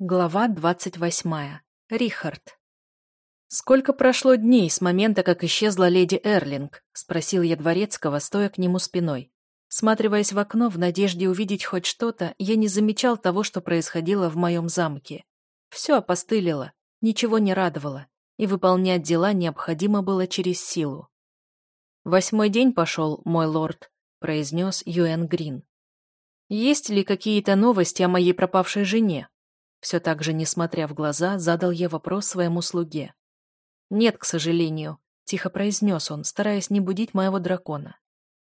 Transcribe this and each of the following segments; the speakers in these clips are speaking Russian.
Глава двадцать восьмая. Рихард. «Сколько прошло дней с момента, как исчезла леди Эрлинг?» — спросил я Дворецкого, стоя к нему спиной. Сматриваясь в окно в надежде увидеть хоть что-то, я не замечал того, что происходило в моем замке. Все опостылило, ничего не радовало, и выполнять дела необходимо было через силу. «Восьмой день пошел, мой лорд», — произнес Юэн Грин. «Есть ли какие-то новости о моей пропавшей жене?» Все так же, несмотря в глаза, задал я вопрос своему слуге. «Нет, к сожалению», — тихо произнес он, стараясь не будить моего дракона.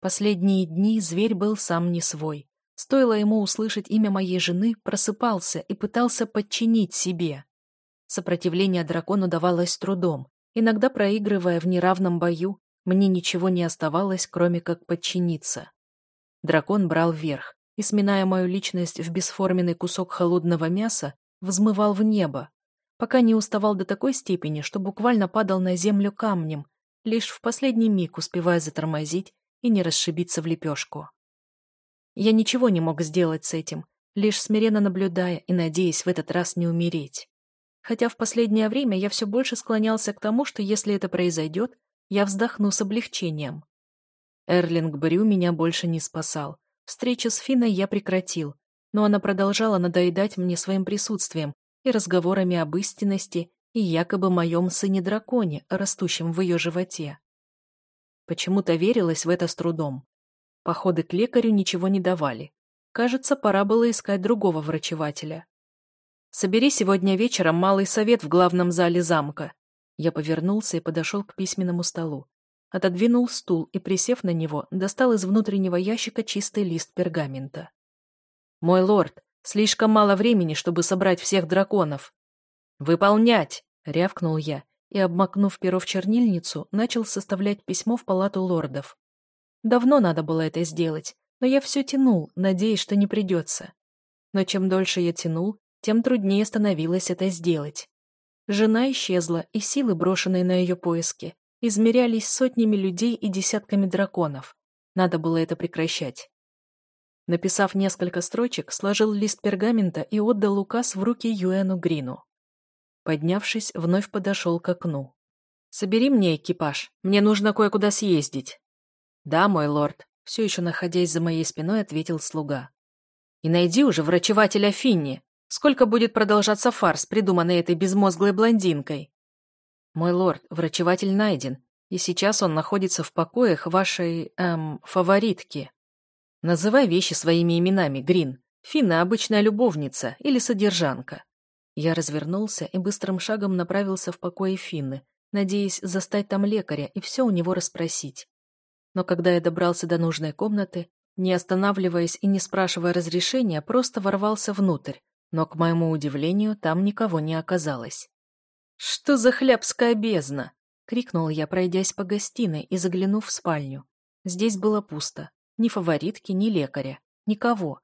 Последние дни зверь был сам не свой. Стоило ему услышать имя моей жены, просыпался и пытался подчинить себе. Сопротивление дракону давалось трудом. Иногда, проигрывая в неравном бою, мне ничего не оставалось, кроме как подчиниться. Дракон брал верх, и, сминая мою личность в бесформенный кусок холодного мяса, взмывал в небо, пока не уставал до такой степени, что буквально падал на землю камнем, лишь в последний миг успевая затормозить и не расшибиться в лепешку. Я ничего не мог сделать с этим, лишь смиренно наблюдая и надеясь в этот раз не умереть. Хотя в последнее время я все больше склонялся к тому, что если это произойдет, я вздохну с облегчением. Эрлинг Брю меня больше не спасал, Встречу с Финой я прекратил, но она продолжала надоедать мне своим присутствием и разговорами об истинности и якобы моем сыне-драконе, растущем в ее животе. Почему-то верилось в это с трудом. Походы к лекарю ничего не давали. Кажется, пора было искать другого врачевателя. «Собери сегодня вечером малый совет в главном зале замка». Я повернулся и подошел к письменному столу отодвинул стул и, присев на него, достал из внутреннего ящика чистый лист пергамента. «Мой лорд, слишком мало времени, чтобы собрать всех драконов». «Выполнять!» — рявкнул я и, обмакнув перо в чернильницу, начал составлять письмо в палату лордов. Давно надо было это сделать, но я все тянул, надеясь, что не придется. Но чем дольше я тянул, тем труднее становилось это сделать. Жена исчезла, и силы, брошенные на ее поиски, измерялись сотнями людей и десятками драконов. Надо было это прекращать. Написав несколько строчек, сложил лист пергамента и отдал указ в руки Юэну Грину. Поднявшись, вновь подошел к окну. «Собери мне экипаж, мне нужно кое-куда съездить». «Да, мой лорд», — все еще находясь за моей спиной, ответил слуга. «И найди уже врачевателя Финни. Сколько будет продолжаться фарс, придуманный этой безмозглой блондинкой?» «Мой лорд, врачеватель найден, и сейчас он находится в покоях вашей, эм, фаворитки. Называй вещи своими именами, Грин. Финна обычная любовница или содержанка». Я развернулся и быстрым шагом направился в покои Финны, надеясь застать там лекаря и все у него расспросить. Но когда я добрался до нужной комнаты, не останавливаясь и не спрашивая разрешения, просто ворвался внутрь, но, к моему удивлению, там никого не оказалось. «Что за хлябская бездна?» — крикнул я, пройдясь по гостиной и заглянув в спальню. Здесь было пусто. Ни фаворитки, ни лекаря. Никого.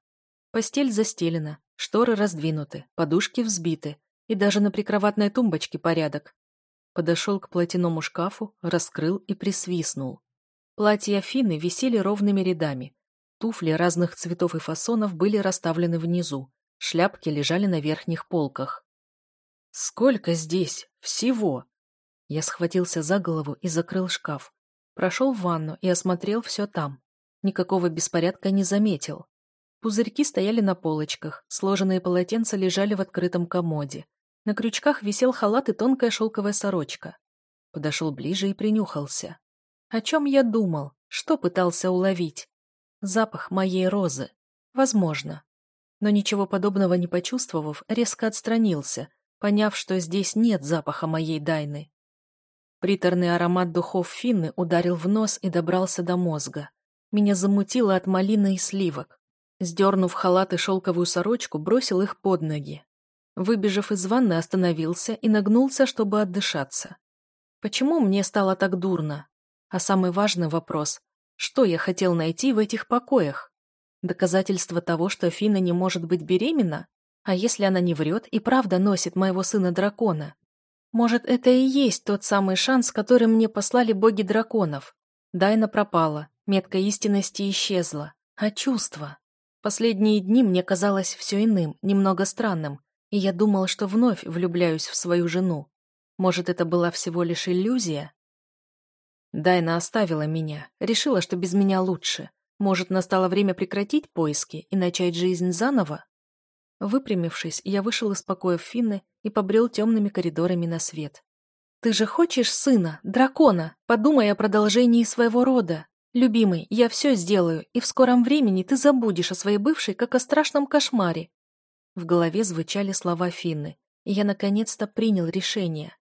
Постель застелена, шторы раздвинуты, подушки взбиты, и даже на прикроватной тумбочке порядок. Подошел к платяному шкафу, раскрыл и присвистнул. Платья Фины висели ровными рядами. Туфли разных цветов и фасонов были расставлены внизу. Шляпки лежали на верхних полках. Сколько здесь? Всего? Я схватился за голову и закрыл шкаф. Прошел в ванну и осмотрел все там. Никакого беспорядка не заметил. Пузырьки стояли на полочках, сложенные полотенца лежали в открытом комоде. На крючках висел халат и тонкая шелковая сорочка. Подошел ближе и принюхался. О чем я думал? Что пытался уловить? Запах моей розы. Возможно. Но ничего подобного не почувствовав, резко отстранился, поняв, что здесь нет запаха моей Дайны. Приторный аромат духов Финны ударил в нос и добрался до мозга. Меня замутило от малины и сливок. Сдернув халат и шелковую сорочку, бросил их под ноги. Выбежав из ванны, остановился и нагнулся, чтобы отдышаться. Почему мне стало так дурно? А самый важный вопрос – что я хотел найти в этих покоях? Доказательство того, что Фина не может быть беременна? А если она не врет и правда носит моего сына-дракона? Может, это и есть тот самый шанс, который мне послали боги драконов? Дайна пропала, метка истинности исчезла. А чувства? Последние дни мне казалось все иным, немного странным, и я думал, что вновь влюбляюсь в свою жену. Может, это была всего лишь иллюзия? Дайна оставила меня, решила, что без меня лучше. Может, настало время прекратить поиски и начать жизнь заново? Выпрямившись, я вышел из покоя Финны и побрел темными коридорами на свет. «Ты же хочешь сына, дракона? Подумай о продолжении своего рода. Любимый, я все сделаю, и в скором времени ты забудешь о своей бывшей, как о страшном кошмаре». В голове звучали слова Финны, и я наконец-то принял решение.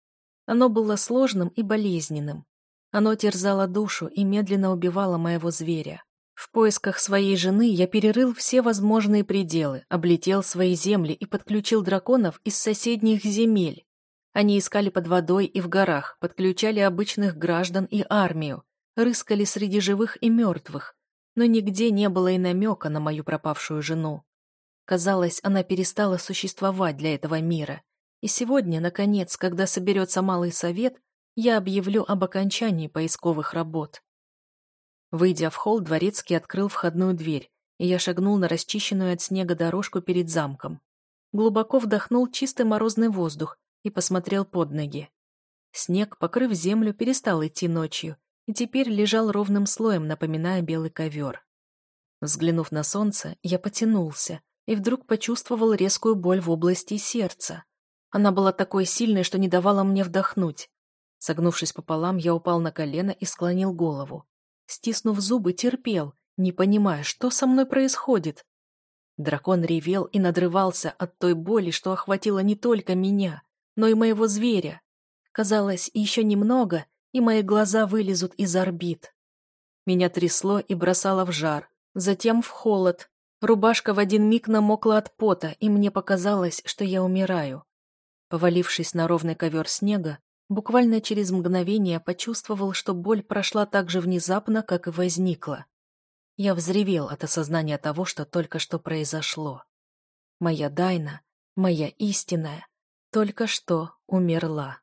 Оно было сложным и болезненным. Оно терзало душу и медленно убивало моего зверя. В поисках своей жены я перерыл все возможные пределы, облетел свои земли и подключил драконов из соседних земель. Они искали под водой и в горах, подключали обычных граждан и армию, рыскали среди живых и мертвых, но нигде не было и намека на мою пропавшую жену. Казалось, она перестала существовать для этого мира. И сегодня, наконец, когда соберется Малый Совет, я объявлю об окончании поисковых работ. Выйдя в холл, дворецкий открыл входную дверь, и я шагнул на расчищенную от снега дорожку перед замком. Глубоко вдохнул чистый морозный воздух и посмотрел под ноги. Снег, покрыв землю, перестал идти ночью и теперь лежал ровным слоем, напоминая белый ковер. Взглянув на солнце, я потянулся и вдруг почувствовал резкую боль в области сердца. Она была такой сильной, что не давала мне вдохнуть. Согнувшись пополам, я упал на колено и склонил голову стиснув зубы, терпел, не понимая, что со мной происходит. Дракон ревел и надрывался от той боли, что охватила не только меня, но и моего зверя. Казалось, еще немного, и мои глаза вылезут из орбит. Меня трясло и бросало в жар, затем в холод. Рубашка в один миг намокла от пота, и мне показалось, что я умираю. Повалившись на ровный ковер снега, Буквально через мгновение почувствовал, что боль прошла так же внезапно, как и возникла. Я взревел от осознания того, что только что произошло. Моя Дайна, моя истинная, только что умерла.